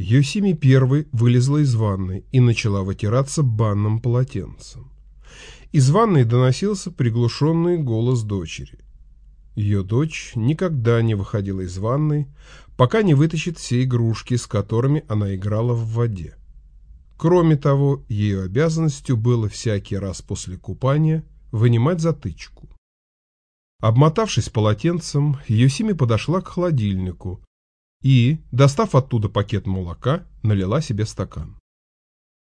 Йосими первой вылезла из ванной и начала вытираться банным полотенцем. Из ванной доносился приглушенный голос дочери. Ее дочь никогда не выходила из ванной, пока не вытащит все игрушки, с которыми она играла в воде. Кроме того, ее обязанностью было всякий раз после купания вынимать затычку. Обмотавшись полотенцем, Йосими подошла к холодильнику и, достав оттуда пакет молока, налила себе стакан.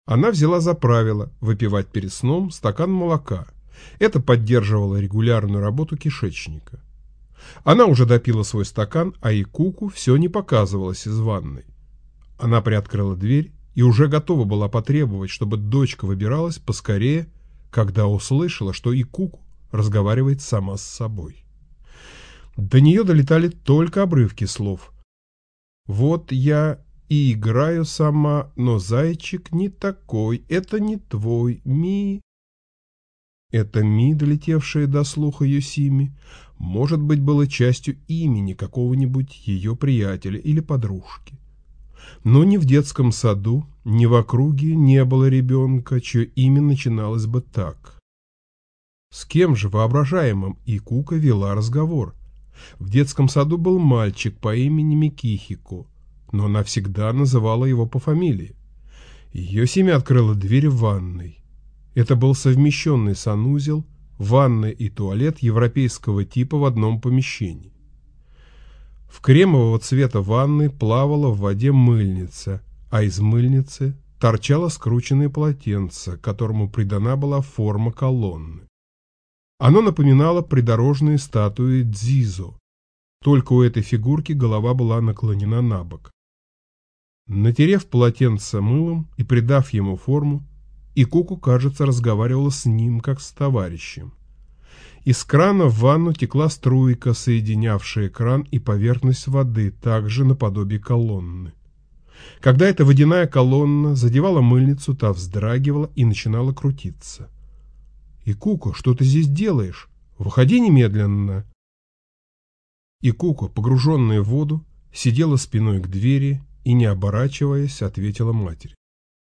Она взяла за правило выпивать перед сном стакан молока. Это поддерживало регулярную работу кишечника. Она уже допила свой стакан, а Икуку все не показывалась из ванной. Она приоткрыла дверь и уже готова была потребовать, чтобы дочка выбиралась поскорее, когда услышала, что Икуку разговаривает сама с собой. До нее долетали только обрывки слов. «Вот я и играю сама, но зайчик не такой, это не твой, Ми». Это Ми, долетевшее до слуха Юсими, может быть, было частью имени какого-нибудь ее приятеля или подружки. Но ни в детском саду, ни в округе не было ребенка, чье имя начиналось бы так. С кем же воображаемым и Кука вела разговор? В детском саду был мальчик по имени Микихико, но она всегда называла его по фамилии. Ее семья открыла дверь в ванной. Это был совмещенный санузел, ванная и туалет европейского типа в одном помещении. В кремового цвета ванны плавала в воде мыльница, а из мыльницы торчало скрученное полотенце, которому придана была форма колонны. Оно напоминало придорожные статуи Дзизо, только у этой фигурки голова была наклонена на бок. Натерев полотенце мылом и придав ему форму, Икуку, кажется, разговаривала с ним, как с товарищем. Из крана в ванну текла струйка, соединявшая кран и поверхность воды, также наподобие колонны. Когда эта водяная колонна задевала мыльницу, та вздрагивала и начинала крутиться. И Куку, что ты здесь делаешь? Выходи немедленно!» И Куку, погруженная в воду, сидела спиной к двери и, не оборачиваясь, ответила матерь.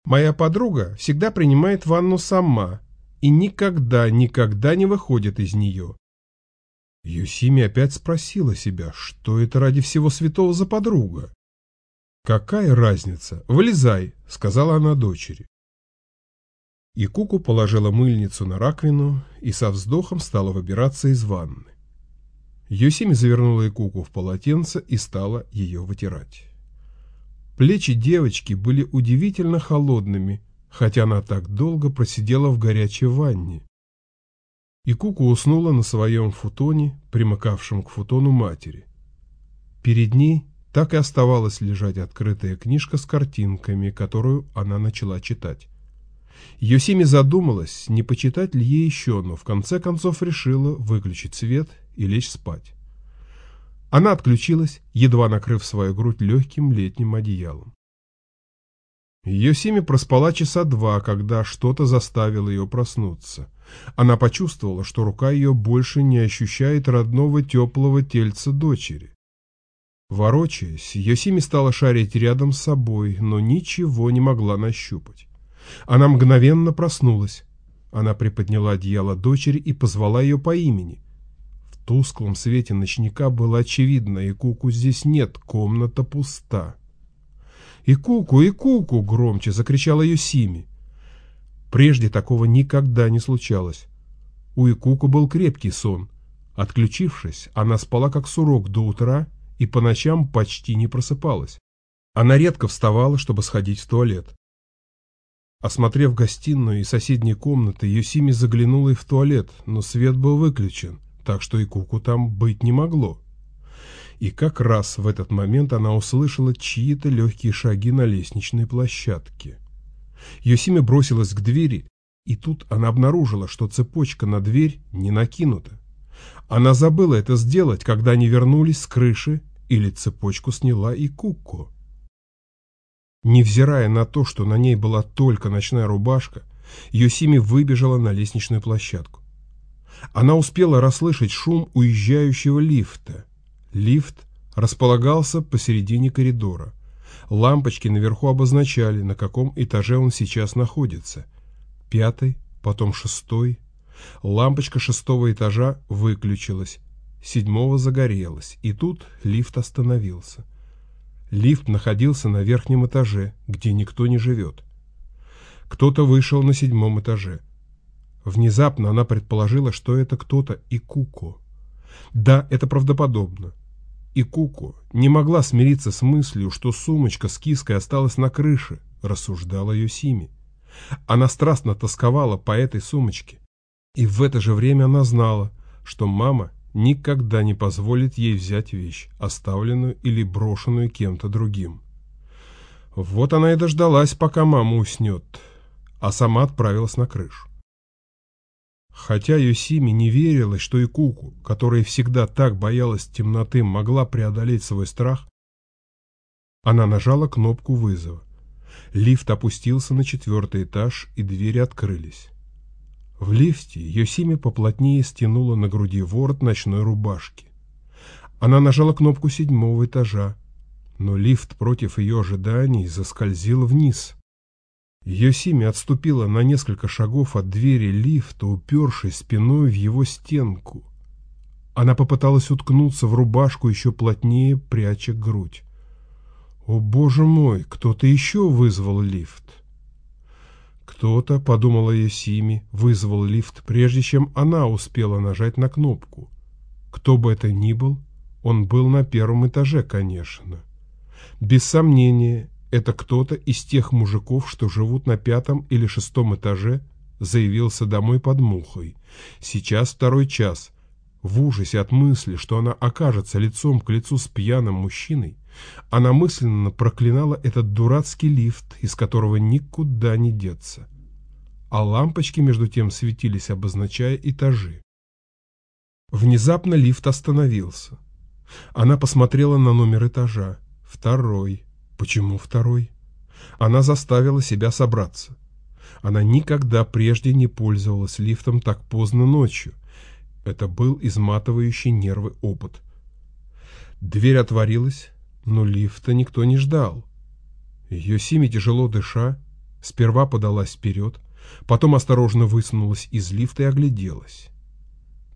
«Моя подруга всегда принимает ванну сама и никогда, никогда не выходит из нее». Юсими опять спросила себя, что это ради всего святого за подруга. «Какая разница? Вылезай», — сказала она дочери. И Куку положила мыльницу на раковину и со вздохом стала выбираться из ванны. Йосими завернула Икуку в полотенце и стала ее вытирать. Плечи девочки были удивительно холодными, хотя она так долго просидела в горячей ванне. И Куку уснула на своем футоне, примыкавшем к футону матери. Перед ней так и оставалась лежать открытая книжка с картинками, которую она начала читать. Йосими задумалась, не почитать ли ей еще, но в конце концов решила выключить свет и лечь спать. Она отключилась, едва накрыв свою грудь легким летним одеялом. Йосими проспала часа два, когда что-то заставило ее проснуться. Она почувствовала, что рука ее больше не ощущает родного теплого тельца дочери. Ворочаясь, Йосими стала шарить рядом с собой, но ничего не могла нащупать. Она мгновенно проснулась. Она приподняла одеяло дочери и позвала ее по имени. В тусклом свете ночника было очевидно, и Куку здесь нет, комната пуста. «И Куку, и Куку!» — громче закричала ее Сими. Прежде такого никогда не случалось. У Икуку был крепкий сон. Отключившись, она спала как сурок до утра и по ночам почти не просыпалась. Она редко вставала, чтобы сходить в туалет. Осмотрев гостиную и соседние комнаты, Юсими заглянула и в туалет, но свет был выключен, так что и Куку там быть не могло. И как раз в этот момент она услышала чьи-то легкие шаги на лестничной площадке. Юсими бросилась к двери, и тут она обнаружила, что цепочка на дверь не накинута. Она забыла это сделать, когда они вернулись с крыши, или цепочку сняла и Куко. Невзирая на то, что на ней была только ночная рубашка, Йосими выбежала на лестничную площадку. Она успела расслышать шум уезжающего лифта. Лифт располагался посередине коридора. Лампочки наверху обозначали, на каком этаже он сейчас находится. Пятый, потом шестой. Лампочка шестого этажа выключилась, седьмого загорелась, и тут лифт остановился. Лифт находился на верхнем этаже, где никто не живет. Кто-то вышел на седьмом этаже. Внезапно она предположила, что это кто-то и Куко. Да, это правдоподобно. И Куко не могла смириться с мыслью, что сумочка с киской осталась на крыше, рассуждала Йосими. Она страстно тосковала по этой сумочке. И в это же время она знала, что мама никогда не позволит ей взять вещь, оставленную или брошенную кем-то другим. Вот она и дождалась, пока мама уснет, а сама отправилась на крышу. Хотя Юсими не верилась, что и Куку, которая всегда так боялась темноты, могла преодолеть свой страх, она нажала кнопку вызова. Лифт опустился на четвертый этаж, и двери открылись. В лифте Йосими поплотнее стянула на груди ворот ночной рубашки. Она нажала кнопку седьмого этажа, но лифт против ее ожиданий заскользил вниз. Йосими отступила на несколько шагов от двери лифта, упершись спиной в его стенку. Она попыталась уткнуться в рубашку еще плотнее, пряча грудь. «О, боже мой, кто-то еще вызвал лифт!» Кто-то, подумала Йосими, вызвал лифт, прежде чем она успела нажать на кнопку. Кто бы это ни был, он был на первом этаже, конечно. Без сомнения, это кто-то из тех мужиков, что живут на пятом или шестом этаже, заявился домой под мухой. Сейчас второй час. В ужасе от мысли, что она окажется лицом к лицу с пьяным мужчиной, она мысленно проклинала этот дурацкий лифт, из которого никуда не деться. А лампочки между тем светились, обозначая этажи. Внезапно лифт остановился. Она посмотрела на номер этажа. Второй. Почему второй? Она заставила себя собраться. Она никогда прежде не пользовалась лифтом так поздно ночью. Это был изматывающий нервы опыт. Дверь отворилась, но лифта никто не ждал. Йосими, тяжело дыша, сперва подалась вперед, потом осторожно высунулась из лифта и огляделась.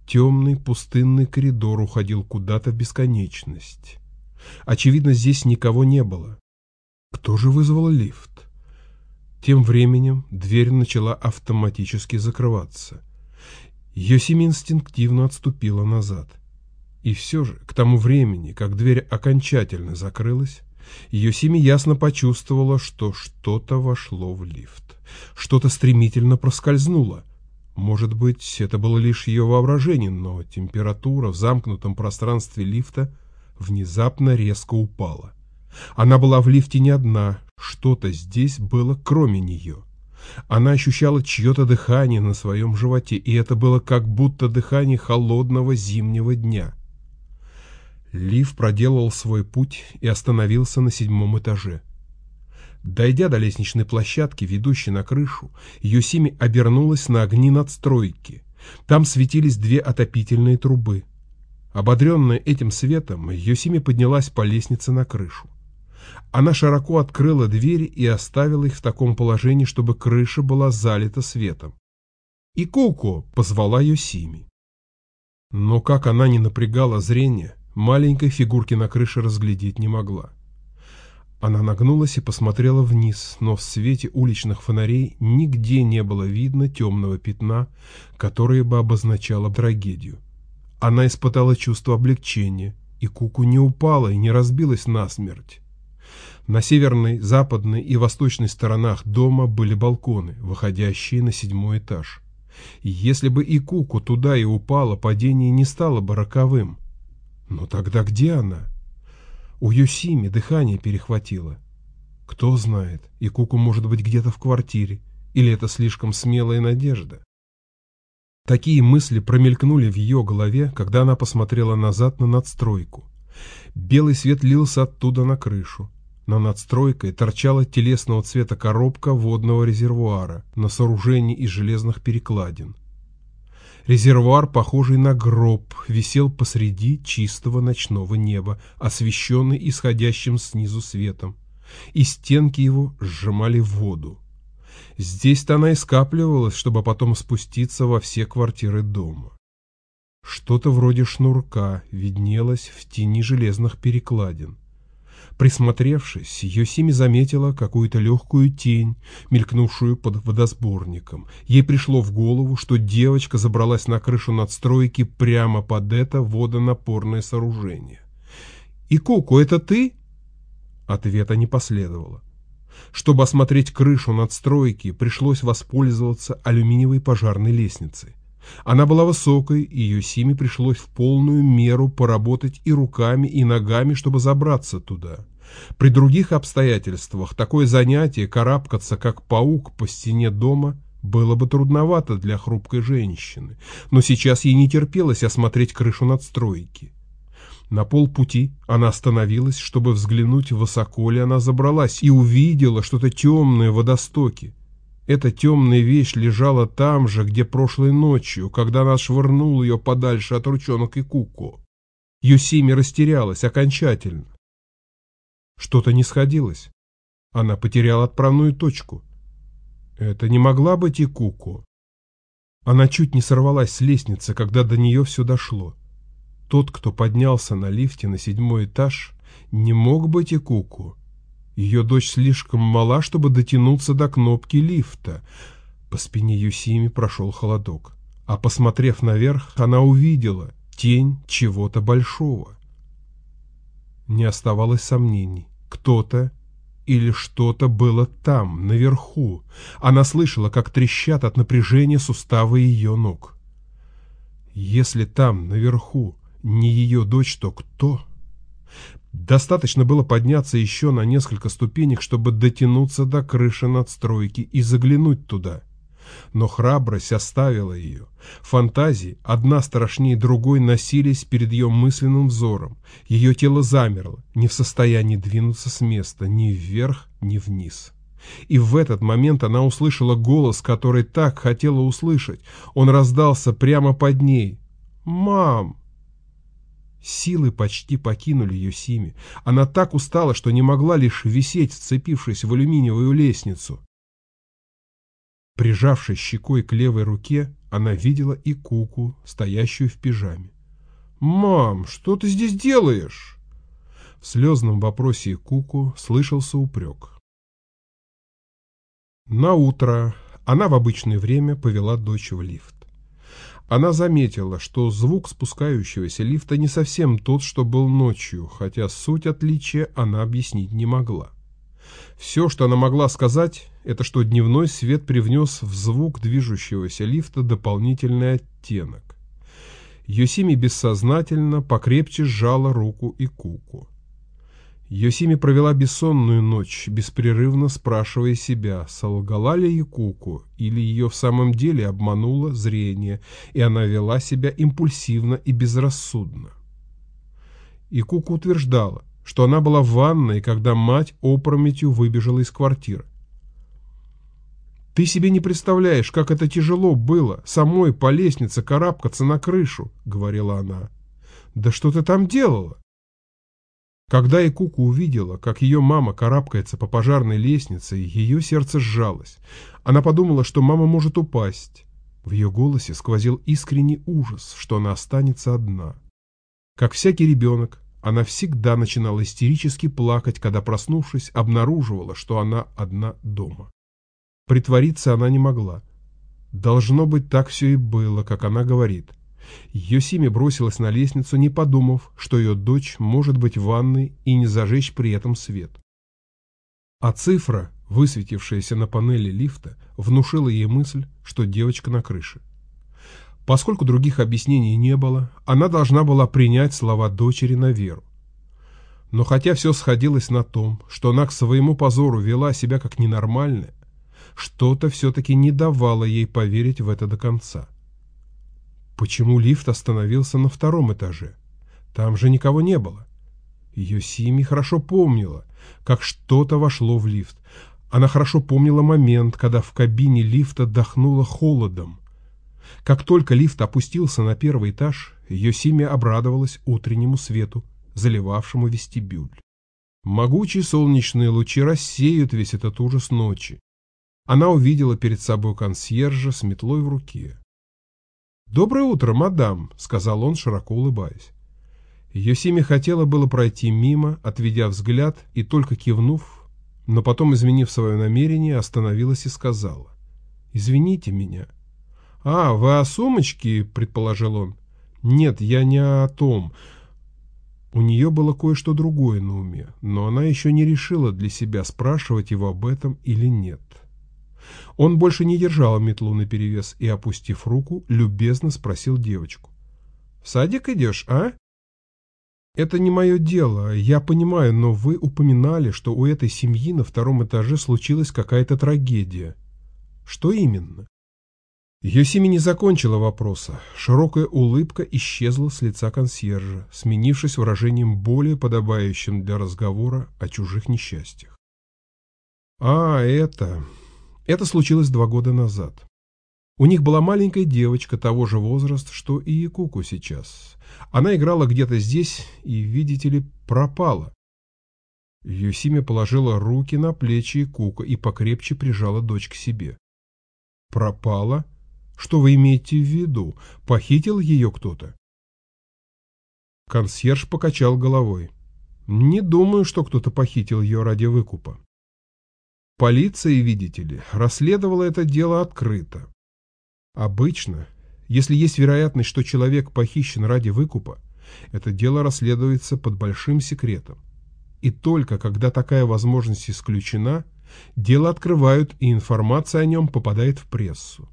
Темный пустынный коридор уходил куда-то в бесконечность. Очевидно, здесь никого не было. Кто же вызвал лифт? Тем временем дверь начала автоматически закрываться. Йосими инстинктивно отступила назад. И все же, к тому времени, как дверь окончательно закрылась, Йосими ясно почувствовала, что что-то вошло в лифт. Что-то стремительно проскользнуло. Может быть, это было лишь ее воображение, но температура в замкнутом пространстве лифта внезапно резко упала. Она была в лифте не одна, что-то здесь было кроме нее. Она ощущала чье-то дыхание на своем животе, и это было как будто дыхание холодного зимнего дня. Лифт проделал свой путь и остановился на седьмом этаже. Дойдя до лестничной площадки, ведущей на крышу, Йосими обернулась на огни надстройки. Там светились две отопительные трубы. Ободренная этим светом, Йосими поднялась по лестнице на крышу. Она широко открыла двери и оставила их в таком положении, чтобы крыша была залита светом. «И Коко!» — позвала Йосими. Но как она не напрягала зрение, маленькой фигурки на крыше разглядеть не могла. Она нагнулась и посмотрела вниз, но в свете уличных фонарей нигде не было видно темного пятна, которое бы обозначало трагедию. Она испытала чувство облегчения, и Куку не упала и не разбилась насмерть. На северной, западной и восточной сторонах дома были балконы, выходящие на седьмой этаж. Если бы и Куку туда и упала, падение не стало бы роковым. Но тогда где она? У Юсими дыхание перехватило. Кто знает, и Куку может быть где-то в квартире, или это слишком смелая надежда? Такие мысли промелькнули в ее голове, когда она посмотрела назад на надстройку. Белый свет лился оттуда на крышу. Но над стройкой торчала телесного цвета коробка водного резервуара на сооружении из железных перекладин. Резервуар, похожий на гроб, висел посреди чистого ночного неба, освещенный исходящим снизу светом. и стенки его сжимали воду. Здесь-то она и скапливалась, чтобы потом спуститься во все квартиры дома. Что-то вроде шнурка виднелось в тени железных перекладин. Присмотревшись, Йосими заметила какую-то легкую тень, мелькнувшую под водосборником. Ей пришло в голову, что девочка забралась на крышу надстройки прямо под это водонапорное сооружение. «И Куку, это ты?» Ответа не последовало. Чтобы осмотреть крышу надстройки, пришлось воспользоваться алюминиевой пожарной лестницей. Она была высокой, и ее Симе пришлось в полную меру поработать и руками, и ногами, чтобы забраться туда. При других обстоятельствах такое занятие, карабкаться как паук по стене дома, было бы трудновато для хрупкой женщины, но сейчас ей не терпелось осмотреть крышу надстройки. На полпути она остановилась, чтобы взглянуть, высоко ли она забралась, и увидела что-то темное в водостоке. Эта темная вещь лежала там же, где прошлой ночью, когда она швырнул ее подальше от ручонок и куку. Юсими растерялась окончательно. Что-то не сходилось. Она потеряла отправную точку. Это не могла быть и Куку. Она чуть не сорвалась с лестницы, когда до нее все дошло. Тот, кто поднялся на лифте на седьмой этаж, не мог быть и Куку. Ее дочь слишком мала, чтобы дотянуться до кнопки лифта. По спине Юсими прошел холодок. А посмотрев наверх, она увидела тень чего-то большого. Не оставалось сомнений. Кто-то или что-то было там, наверху. Она слышала, как трещат от напряжения суставы ее ног. Если там, наверху, не ее дочь, то кто? Достаточно было подняться еще на несколько ступенек, чтобы дотянуться до крыши надстройки и заглянуть туда. Но храбрость оставила ее. Фантазии, одна страшнее другой, носились перед ее мысленным взором. Ее тело замерло, не в состоянии двинуться с места ни вверх, ни вниз. И в этот момент она услышала голос, который так хотела услышать. Он раздался прямо под ней. «Мам!» Силы почти покинули ее Сими. Она так устала, что не могла лишь висеть, вцепившись в алюминиевую лестницу. Прижавшись щекой к левой руке, она видела и Куку, стоящую в пижаме. «Мам, что ты здесь делаешь?» В слезном вопросе Куку слышался упрек. На утро она в обычное время повела дочь в лифт. Она заметила, что звук спускающегося лифта не совсем тот, что был ночью, хотя суть отличия она объяснить не могла. Все, что она могла сказать, это что дневной свет привнес в звук движущегося лифта дополнительный оттенок. Йосими бессознательно покрепче сжала руку и куку. Йосими провела бессонную ночь, беспрерывно спрашивая себя, солгала ли Якуку или ее в самом деле обмануло зрение, и она вела себя импульсивно и безрассудно. Икуку утверждала, что она была в ванной, когда мать опрометью выбежала из квартиры. «Ты себе не представляешь, как это тяжело было, самой по лестнице карабкаться на крышу», — говорила она. «Да что ты там делала?» Когда Икуку увидела, как ее мама карабкается по пожарной лестнице, ее сердце сжалось. Она подумала, что мама может упасть. В ее голосе сквозил искренний ужас, что она останется одна. Как всякий ребенок, она всегда начинала истерически плакать, когда, проснувшись, обнаруживала, что она одна дома. Притвориться она не могла. Должно быть, так все и было, как она говорит. Йосими бросилась на лестницу, не подумав, что ее дочь может быть в ванной и не зажечь при этом свет. А цифра, высветившаяся на панели лифта, внушила ей мысль, что девочка на крыше. Поскольку других объяснений не было, она должна была принять слова дочери на веру. Но хотя все сходилось на том, что она к своему позору вела себя как ненормальная, что-то все-таки не давало ей поверить в это до конца. Почему лифт остановился на втором этаже? Там же никого не было. Ее Сими хорошо помнила, как что-то вошло в лифт. Она хорошо помнила момент, когда в кабине лифта дохнуло холодом. Как только лифт опустился на первый этаж, ее Симия обрадовалась утреннему свету, заливавшему вестибюль. Могучие солнечные лучи рассеют весь этот ужас ночи. Она увидела перед собой консьержа с метлой в руке. «Доброе утро, мадам», — сказал он, широко улыбаясь. Йосими хотела было пройти мимо, отведя взгляд и только кивнув, но потом, изменив свое намерение, остановилась и сказала. «Извините меня». «А, вы о сумочке?» — предположил он. «Нет, я не о том. У нее было кое-что другое на уме, но она еще не решила для себя, спрашивать его об этом или нет. Он больше не держал метлу наперевес и, опустив руку, любезно спросил девочку. «В садик идешь, а?» «Это не мое дело, я понимаю, но вы упоминали, что у этой семьи на втором этаже случилась какая-то трагедия. Что именно?» Йосими не закончила вопроса. Широкая улыбка исчезла с лица консьержа, сменившись выражением более подобающим для разговора о чужих несчастьях. «А, это... Это случилось два года назад. У них была маленькая девочка того же возраста, что и Якуку сейчас. Она играла где-то здесь и, видите ли, пропала. Юсими положила руки на плечи Якука и покрепче прижала дочь к себе. «Пропала? Что вы имеете в виду? Похитил ее кто-то?» Консьерж покачал головой. «Не думаю, что кто-то похитил ее ради выкупа. Полиция, видите ли, расследовала это дело открыто. Обычно, если есть вероятность, что человек похищен ради выкупа, это дело расследуется под большим секретом. И только когда такая возможность исключена, дело открывают и информация о нем попадает в прессу.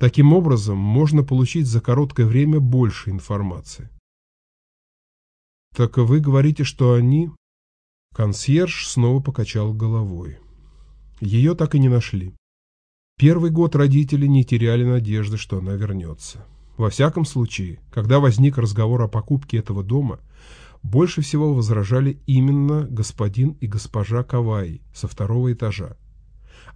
Таким образом, можно получить за короткое время больше информации. «Так вы говорите, что они...» Консьерж снова покачал головой. Ее так и не нашли. Первый год родители не теряли надежды, что она вернется. Во всяком случае, когда возник разговор о покупке этого дома, больше всего возражали именно господин и госпожа Кавай со второго этажа.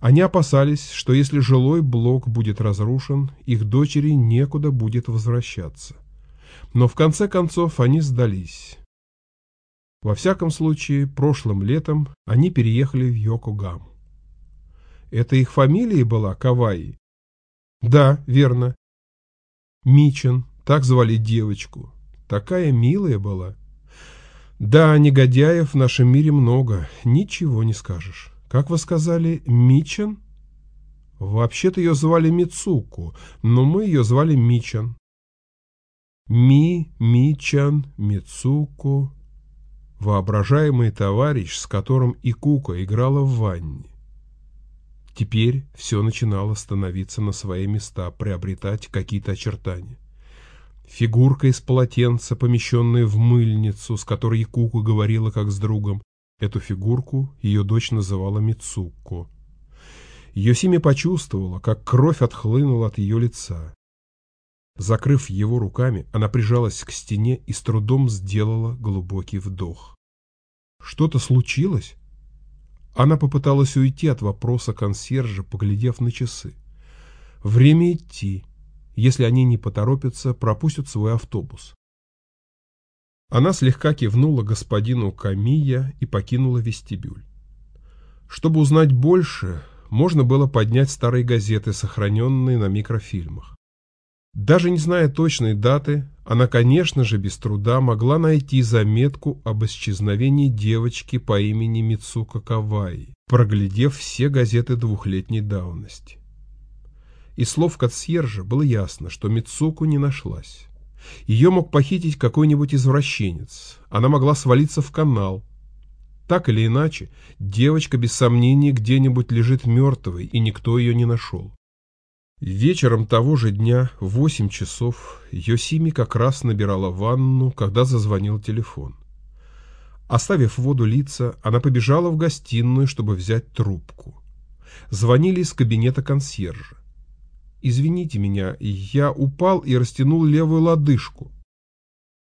Они опасались, что если жилой блок будет разрушен, их дочери некуда будет возвращаться. Но в конце концов они сдались. Во всяком случае, прошлым летом они переехали в Йокогаму. Это их фамилия была Каваи? Да, верно. Мичен, так звали девочку. Такая милая была. Да, негодяев в нашем мире много, ничего не скажешь. Как вы сказали, Мичен? Вообще-то ее звали Мицуку, но мы ее звали Мичен. Ми, Мичан, Мицуку. Воображаемый товарищ, с которым и Кука играла в ванне. Теперь все начинало становиться на свои места, приобретать какие-то очертания. Фигурка из полотенца, помещенная в мыльницу, с которой Якуку говорила как с другом. Эту фигурку ее дочь называла Мицуко. Йосими почувствовала, как кровь отхлынула от ее лица. Закрыв его руками, она прижалась к стене и с трудом сделала глубокий вдох. «Что-то случилось?» Она попыталась уйти от вопроса консьержа, поглядев на часы. Время идти. Если они не поторопятся, пропустят свой автобус. Она слегка кивнула господину Камия и покинула вестибюль. Чтобы узнать больше, можно было поднять старые газеты, сохраненные на микрофильмах. Даже не зная точной даты, она, конечно же, без труда могла найти заметку об исчезновении девочки по имени Мицука Кавай, проглядев все газеты двухлетней давности. Из слов консьержа было ясно, что Мицуку не нашлась. Ее мог похитить какой-нибудь извращенец, она могла свалиться в канал. Так или иначе, девочка без сомнения где-нибудь лежит мертвой, и никто ее не нашел. Вечером того же дня, в восемь часов, Йосими как раз набирала ванну, когда зазвонил телефон. Оставив воду литься, она побежала в гостиную, чтобы взять трубку. Звонили из кабинета консьержа. «Извините меня, я упал и растянул левую лодыжку».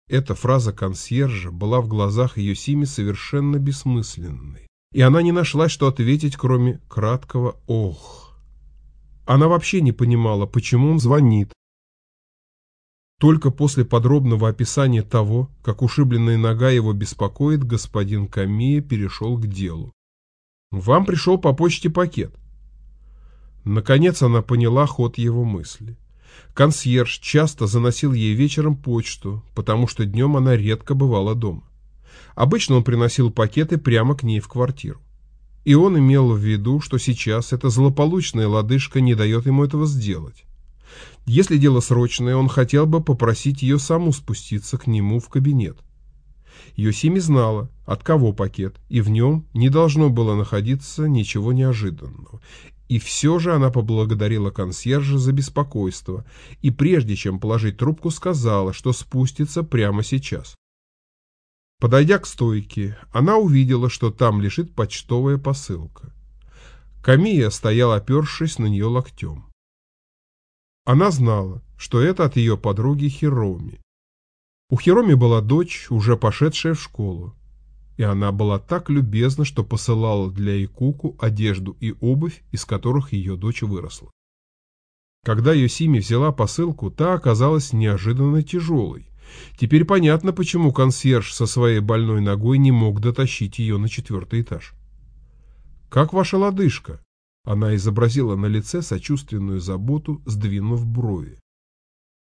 Эта фраза консьержа была в глазах Йосими совершенно бессмысленной, и она не нашла, что ответить, кроме краткого «ох». Она вообще не понимала, почему он звонит. Только после подробного описания того, как ушибленная нога его беспокоит, господин Камия перешел к делу. «Вам пришел по почте пакет». Наконец она поняла ход его мысли. Консьерж часто заносил ей вечером почту, потому что днем она редко бывала дома. Обычно он приносил пакеты прямо к ней в квартиру. И он имел в виду, что сейчас эта злополучная лодыжка не дает ему этого сделать. Если дело срочное, он хотел бы попросить ее саму спуститься к нему в кабинет. Йосими знала, от кого пакет, и в нем не должно было находиться ничего неожиданного. И все же она поблагодарила консьержа за беспокойство, и прежде чем положить трубку, сказала, что спустится прямо сейчас. Подойдя к стойке, она увидела, что там лежит почтовая посылка. Камия стоял, опершись на нее локтем. Она знала, что это от ее подруги Хироми. У Хироми была дочь, уже пошедшая в школу, и она была так любезна, что посылала для Икуку одежду и обувь, из которых ее дочь выросла. Когда Йосими взяла посылку, та оказалась неожиданно тяжелой. Теперь понятно, почему консьерж со своей больной ногой не мог дотащить ее на четвертый этаж. «Как ваша лодыжка?» Она изобразила на лице сочувственную заботу, сдвинув брови.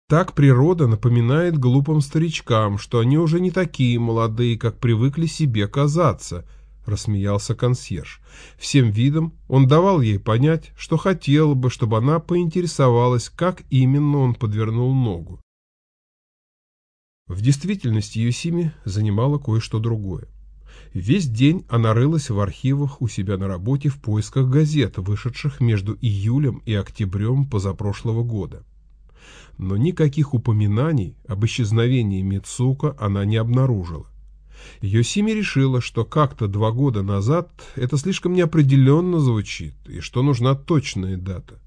Так природа напоминает глупым старичкам, что они уже не такие молодые, как привыкли себе казаться, рассмеялся консьерж. Всем видом он давал ей понять, что хотел бы, чтобы она поинтересовалась, как именно он подвернул ногу. В действительности Юсими занимала кое-что другое. Весь день она рылась в архивах у себя на работе в поисках газет, вышедших между июлем и октябрем позапрошлого года. Но никаких упоминаний об исчезновении Мицука она не обнаружила. Йосими решила, что как-то два года назад это слишком неопределенно звучит, и что нужна точная дата.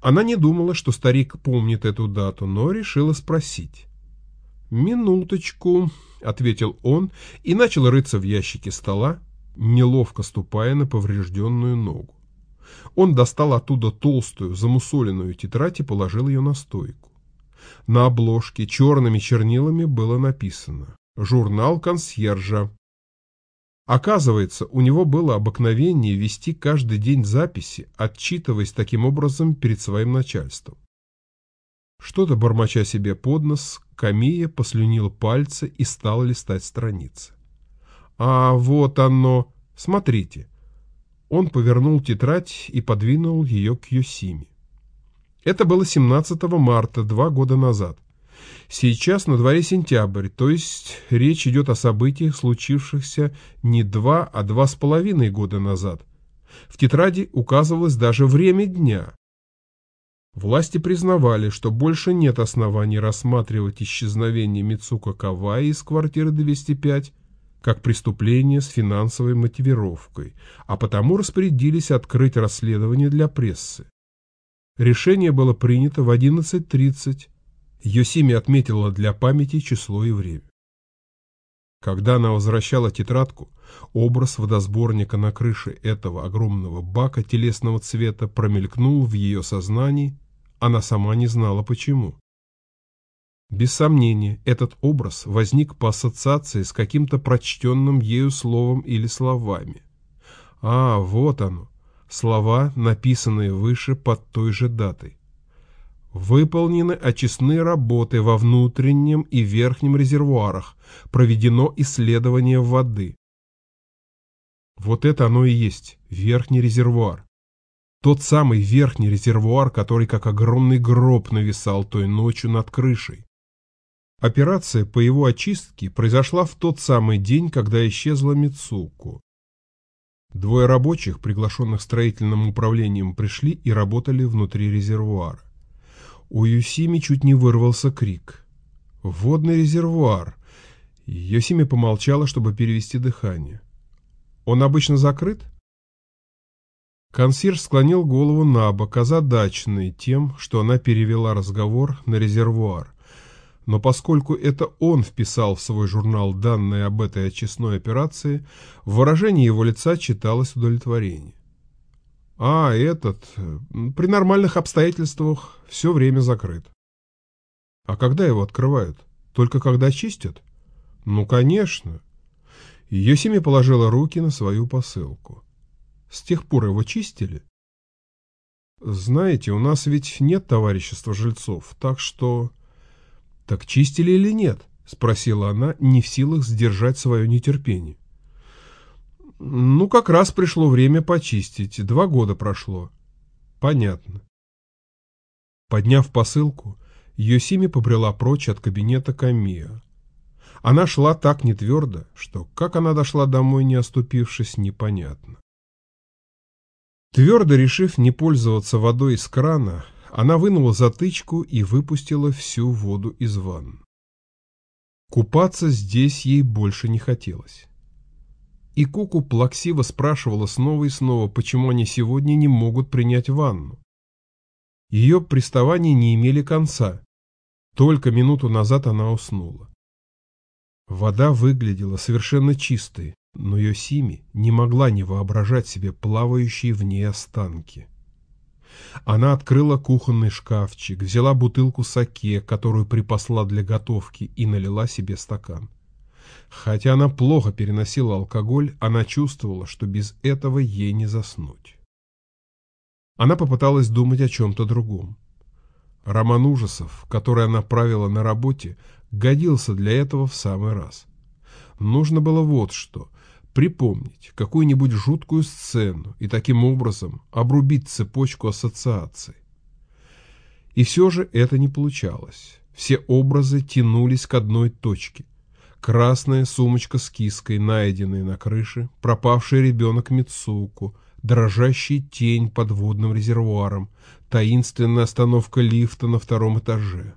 Она не думала, что старик помнит эту дату, но решила спросить. «Минуточку», — ответил он и начал рыться в ящике стола, неловко ступая на поврежденную ногу. Он достал оттуда толстую, замусоленную тетрадь и положил ее на стойку. На обложке черными чернилами было написано «Журнал консьержа». Оказывается, у него было обыкновение вести каждый день записи, отчитываясь таким образом перед своим начальством. Что-то бормоча себе под нос, Камия послюнил пальцы и стал листать страницы. «А вот оно! Смотрите!» Он повернул тетрадь и подвинул ее к Йосиме. Это было 17 марта, два года назад. Сейчас на дворе сентябрь, то есть речь идет о событиях, случившихся не два, а два с половиной года назад. В тетради указывалось даже время дня, Власти признавали, что больше нет оснований рассматривать исчезновение Мицука Каваи из квартиры 205 как преступление с финансовой мотивировкой, а потому распорядились открыть расследование для прессы. Решение было принято в 11.30. Йосими отметила для памяти число и время. Когда она возвращала тетрадку, образ водосборника на крыше этого огромного бака телесного цвета промелькнул в ее сознании она сама не знала почему. Без сомнения, этот образ возник по ассоциации с каким-то прочтенным ею словом или словами. А, вот оно, слова, написанные выше под той же датой. Выполнены очистные работы во внутреннем и верхнем резервуарах, проведено исследование воды. Вот это оно и есть, верхний резервуар. Тот самый верхний резервуар, который как огромный гроб нависал той ночью над крышей. Операция по его очистке произошла в тот самый день, когда исчезла Мицуку. Двое рабочих, приглашенных строительным управлением, пришли и работали внутри резервуара. У Юсими чуть не вырвался крик. «Водный резервуар!» Юсими помолчала, чтобы перевести дыхание. «Он обычно закрыт?» Консьерж склонил голову на бок, озадаченный тем, что она перевела разговор на резервуар. Но поскольку это он вписал в свой журнал данные об этой очистной операции, в выражении его лица читалось удовлетворение. «А, этот... При нормальных обстоятельствах все время закрыт». А когда его открывают? Только когда чистят? Ну, конечно. Семья положила руки на свою посылку. С тех пор его чистили? Знаете, у нас ведь нет товарищества жильцов, так что... Так чистили или нет? Спросила она, не в силах сдержать свое нетерпение. Ну, как раз пришло время почистить. Два года прошло. Понятно. Подняв посылку, Йосими побрела прочь от кабинета Камия. Она шла так нетвердо, что как она дошла домой, не оступившись, непонятно. Твердо решив не пользоваться водой из крана, она вынула затычку и выпустила всю воду из ванны. Купаться здесь ей больше не хотелось. И Куку плаксиво спрашивала снова и снова, почему они сегодня не могут принять ванну. Ее приставания не имели конца. Только минуту назад она уснула. Вода выглядела совершенно чистой, но Йосими не могла не воображать себе плавающие в ней останки. Она открыла кухонный шкафчик, взяла бутылку саке, которую припасла для готовки, и налила себе стакан. Хотя она плохо переносила алкоголь, она чувствовала, что без этого ей не заснуть. Она попыталась думать о чем-то другом. Роман ужасов, который она правила на работе, годился для этого в самый раз. Нужно было вот что – припомнить какую-нибудь жуткую сцену и таким образом обрубить цепочку ассоциаций. И все же это не получалось. Все образы тянулись к одной точке. Красная сумочка с киской, найденная на крыше, пропавший ребенок Мицуку, дрожащий тень под водным резервуаром, таинственная остановка лифта на втором этаже.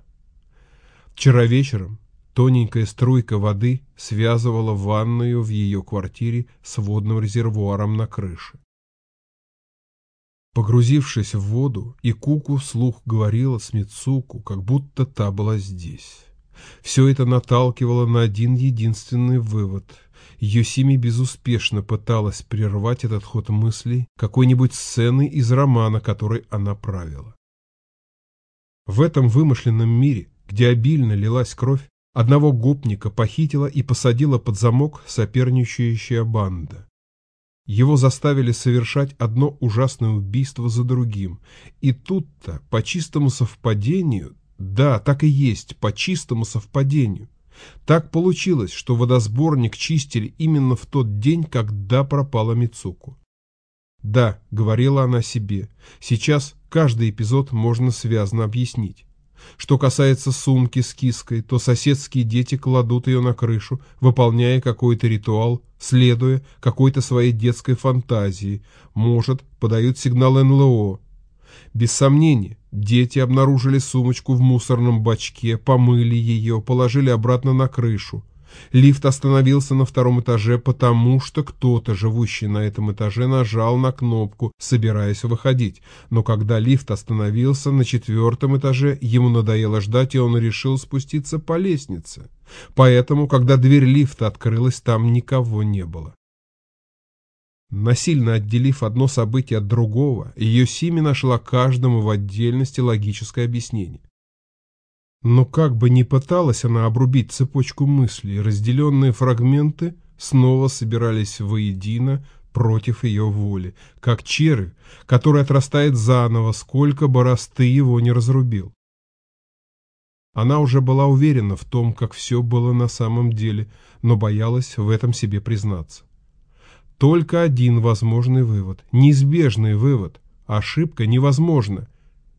Вчера вечером тоненькая струйка воды связывала ванную в ее квартире с водным резервуаром на крыше. Погрузившись в воду, и Куку вслух говорила с Мицуку, как будто та была здесь. Все это наталкивало на один единственный вывод. Йосими безуспешно пыталась прервать этот ход мыслей какой-нибудь сцены из романа, который она правила. В этом вымышленном мире где обильно лилась кровь, одного гопника похитила и посадила под замок соперничающая банда. Его заставили совершать одно ужасное убийство за другим. И тут-то, по чистому совпадению, да, так и есть, по чистому совпадению, так получилось, что водосборник чистили именно в тот день, когда пропала Мицуку. Да, говорила она себе, сейчас каждый эпизод можно связно объяснить. Что касается сумки с киской, то соседские дети кладут ее на крышу, выполняя какой-то ритуал, следуя какой-то своей детской фантазии, может, подают сигнал НЛО. Без сомнения, дети обнаружили сумочку в мусорном бачке, помыли ее, положили обратно на крышу. Лифт остановился на втором этаже, потому что кто-то, живущий на этом этаже, нажал на кнопку, собираясь выходить. Но когда лифт остановился на четвертом этаже, ему надоело ждать, и он решил спуститься по лестнице. Поэтому, когда дверь лифта открылась, там никого не было. Насильно отделив одно событие от другого, ее Сими нашла каждому в отдельности логическое объяснение. Но как бы ни пыталась она обрубить цепочку мыслей, разделенные фрагменты снова собирались воедино против ее воли, как червь, который отрастает заново, сколько бы раз ты его не разрубил. Она уже была уверена в том, как все было на самом деле, но боялась в этом себе признаться. Только один возможный вывод, неизбежный вывод. Ошибка невозможна.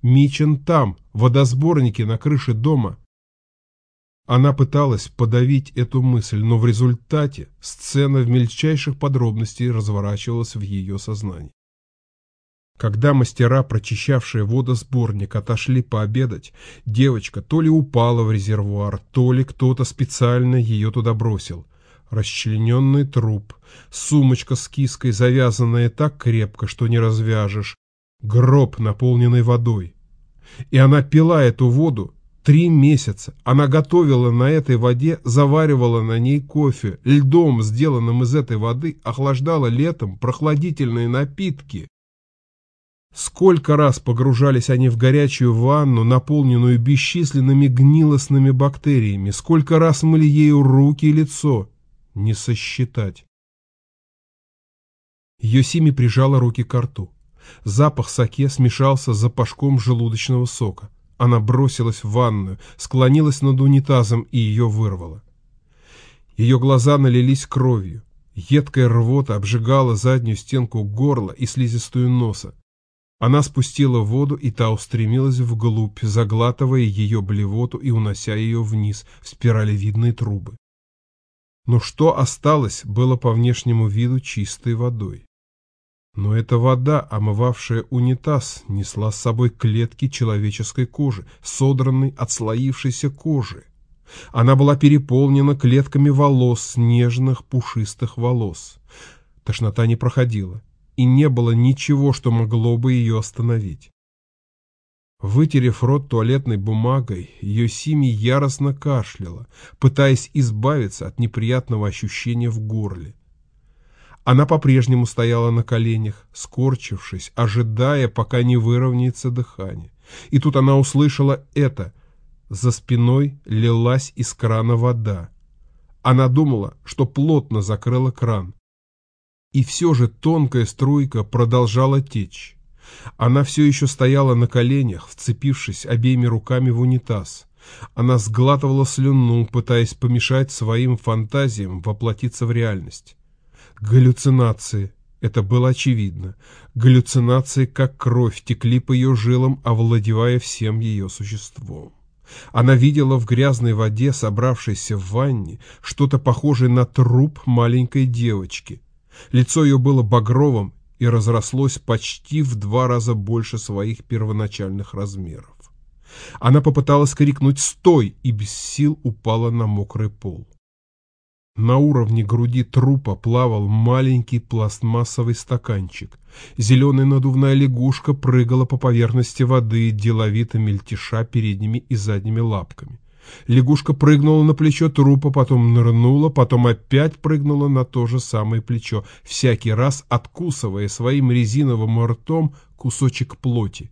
Мичен там, в водосборнике на крыше дома. Она пыталась подавить эту мысль, но в результате сцена в мельчайших подробностях разворачивалась в ее сознании. Когда мастера, прочищавшие водосборник, отошли пообедать, девочка то ли упала в резервуар, то ли кто-то специально ее туда бросил. Расчлененный труп, сумочка с киской, завязанная так крепко, что не развяжешь, гроб, наполненный водой. И она пила эту воду три месяца. Она готовила на этой воде, заваривала на ней кофе, льдом, сделанным из этой воды, охлаждала летом прохладительные напитки. Сколько раз погружались они в горячую ванну, наполненную бесчисленными гнилостными бактериями, сколько раз мыли ею руки и лицо, не сосчитать. Йосими прижала руки к рту. Запах саке смешался с запашком желудочного сока. Она бросилась в ванную, склонилась над унитазом и ее вырвало. Ее глаза налились кровью. Едкая рвота обжигала заднюю стенку горла и слизистую носа. Она спустила воду, и та устремилась вглубь, заглатывая ее блевоту и унося ее вниз в спиралевидные трубы. Но что осталось, было по внешнему виду чистой водой. Но эта вода, омывавшая унитаз, несла с собой клетки человеческой кожи, содранной отслоившейся кожи. Она была переполнена клетками волос, нежных пушистых волос. Тошнота не проходила, и не было ничего, что могло бы ее остановить. Вытерев рот туалетной бумагой, Йосими яростно кашляла, пытаясь избавиться от неприятного ощущения в горле. Она по-прежнему стояла на коленях, скорчившись, ожидая, пока не выровняется дыхание. И тут она услышала это — за спиной лилась из крана вода. Она думала, что плотно закрыла кран. И все же тонкая струйка продолжала течь. Она все еще стояла на коленях, вцепившись обеими руками в унитаз. Она сглатывала слюну, пытаясь помешать своим фантазиям воплотиться в реальность. Галлюцинации. Это было очевидно. Галлюцинации, как кровь, текли по ее жилам, овладевая всем ее существом. Она видела в грязной воде, собравшейся в ванне, что-то похожее на труп маленькой девочки. Лицо ее было багровым и разрослось почти в два раза больше своих первоначальных размеров. Она попыталась крикнуть «Стой!» и без сил упала на мокрый пол. На уровне груди трупа плавал маленький пластмассовый стаканчик. Зеленая надувная лягушка прыгала по поверхности воды, деловито мельтеша передними и задними лапками. Лягушка прыгнула на плечо трупа, потом нырнула, потом опять прыгнула на то же самое плечо, всякий раз откусывая своим резиновым ртом кусочек плоти.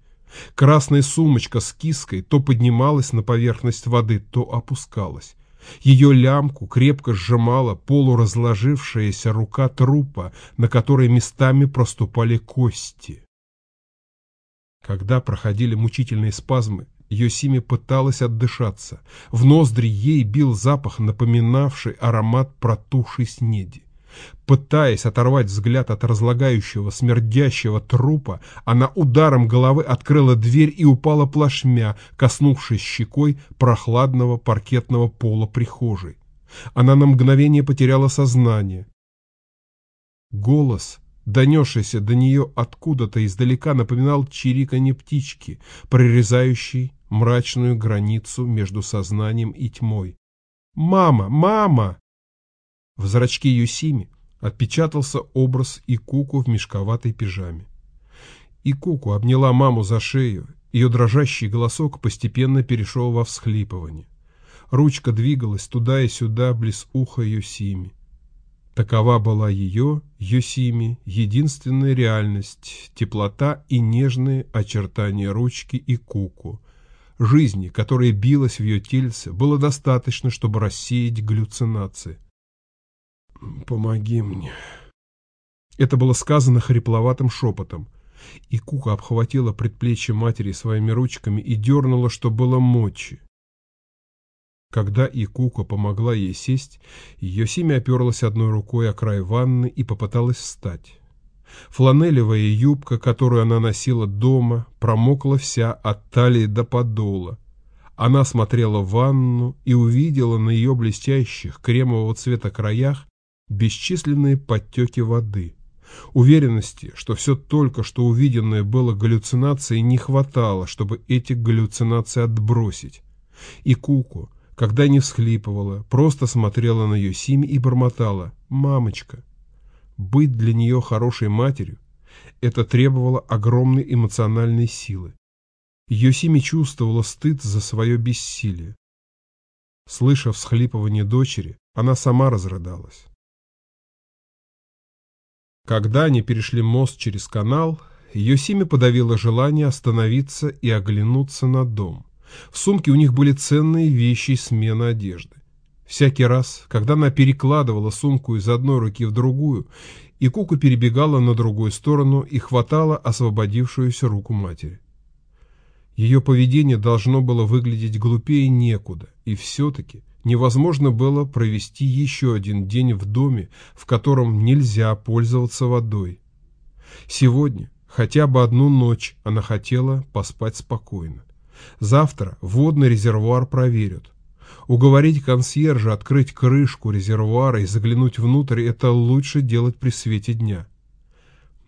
Красная сумочка с киской то поднималась на поверхность воды, то опускалась. Ее лямку крепко сжимала полуразложившаяся рука трупа, на которой местами проступали кости. Когда проходили мучительные спазмы, Йосими пыталась отдышаться. В ноздри ей бил запах, напоминавший аромат протухшей снеди. Пытаясь оторвать взгляд от разлагающего, смердящего трупа, она ударом головы открыла дверь и упала плашмя, коснувшись щекой прохладного паркетного пола прихожей. Она на мгновение потеряла сознание. Голос, донесшийся до нее откуда-то издалека, напоминал чириканье птички, прорезающей мрачную границу между сознанием и тьмой. «Мама! Мама!» В зрачке Юсими отпечатался образ Икуку в мешковатой пижаме. Икуку обняла маму за шею, ее дрожащий голосок постепенно перешел во всхлипывание. Ручка двигалась туда и сюда, близ уха Юсими. Такова была ее, Юсими, единственная реальность, теплота и нежные очертания ручки и куку. Жизни, которая билась в ее тельце, было достаточно, чтобы рассеять галлюцинации. «Помоги мне». Это было сказано хрипловатым шепотом. И Кука обхватила предплечье матери своими ручками и дернула, что было мочи. Когда и Кука помогла ей сесть, ее семя оперлась одной рукой о край ванны и попыталась встать. Фланелевая юбка, которую она носила дома, промокла вся от талии до подола. Она смотрела в ванну и увидела на ее блестящих кремового цвета краях бесчисленные подтеки воды. Уверенности, что все только что увиденное было галлюцинацией, не хватало, чтобы эти галлюцинации отбросить. И Куку, когда не всхлипывала, просто смотрела на ее Сими и бормотала «Мамочка». Быть для нее хорошей матерью – это требовало огромной эмоциональной силы. Йосими чувствовала стыд за свое бессилие. Слыша всхлипывание дочери, она сама разрыдалась. Когда они перешли мост через канал, Йосими подавила желание остановиться и оглянуться на дом. В сумке у них были ценные вещи и смена одежды. Всякий раз, когда она перекладывала сумку из одной руки в другую, и Куку перебегала на другую сторону и хватала освободившуюся руку матери. Ее поведение должно было выглядеть глупее некуда, и все-таки невозможно было провести еще один день в доме, в котором нельзя пользоваться водой. Сегодня, хотя бы одну ночь, она хотела поспать спокойно. Завтра водный резервуар проверят. Уговорить консьержа открыть крышку резервуара и заглянуть внутрь – это лучше делать при свете дня.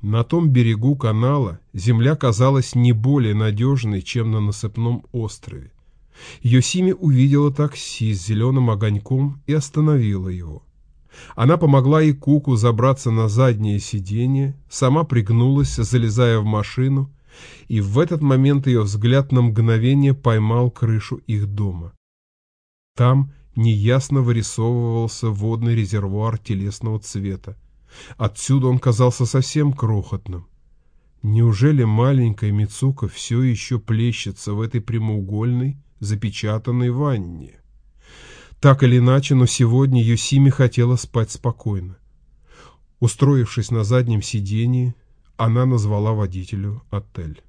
На том берегу канала земля казалась не более надежной, чем на насыпном острове. Йосими увидела такси с зеленым огоньком и остановила его. Она помогла и Куку забраться на заднее сиденье, сама пригнулась, залезая в машину, и в этот момент ее взгляд на мгновение поймал крышу их дома. Там неясно вырисовывался водный резервуар телесного цвета. Отсюда он казался совсем крохотным. Неужели маленькая Мицука все еще плещется в этой прямоугольной, запечатанной ванне? Так или иначе, но сегодня Юсими хотела спать спокойно. Устроившись на заднем сидении, она назвала водителю отель.